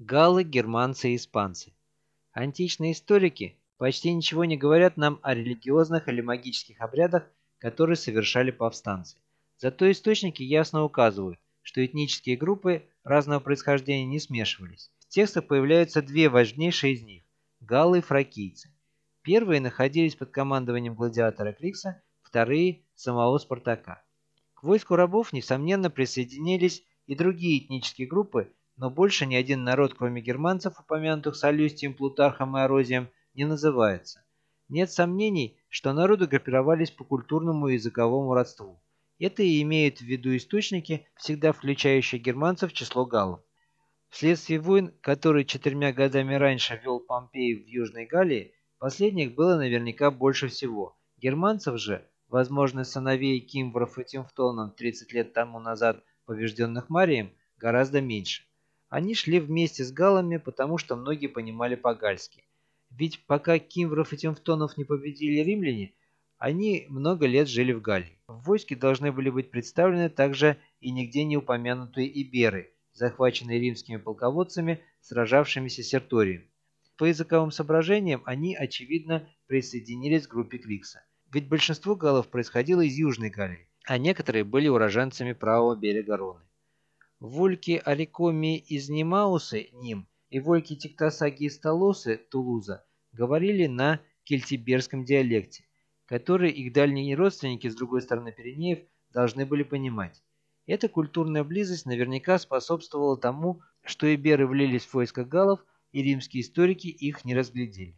Галлы, германцы и испанцы. Античные историки почти ничего не говорят нам о религиозных или магических обрядах, которые совершали повстанцы. Зато источники ясно указывают, что этнические группы разного происхождения не смешивались. В текстах появляются две важнейшие из них – галлы и фракийцы. Первые находились под командованием гладиатора Крикса, вторые – самого Спартака. К войску рабов, несомненно, присоединились и другие этнические группы, но больше ни один народ, кроме германцев, упомянутых Солюстием, Плутархом и Орозием, не называется. Нет сомнений, что народы группировались по культурному и языковому родству. Это и имеют в виду источники, всегда включающие германцев в число галлов. Вследствие войн, которые четырьмя годами раньше вел Помпей в Южной Галлии, последних было наверняка больше всего. Германцев же, возможно, сыновей Кимвров и Тимфтонов 30 лет тому назад побежденных Марием, гораздо меньше. Они шли вместе с галами, потому что многие понимали по-гальски. Ведь пока Кимвров и Тимфтонов не победили римляне, они много лет жили в Галлии. В войске должны были быть представлены также и нигде не упомянутые иберы, захваченные римскими полководцами, сражавшимися с Серторием. По языковым соображениям они, очевидно, присоединились к группе Крикса. Ведь большинство галлов происходило из Южной Галлии, а некоторые были уроженцами правого берега Роны. Вольки Арикоми из Немаусы, Ним, и Вольки Тиктасаги из Толосы, Тулуза, говорили на кельтиберском диалекте, который их дальние родственники с другой стороны Пиренеев должны были понимать. Эта культурная близость наверняка способствовала тому, что иберы влились в войско галлов, и римские историки их не разглядели.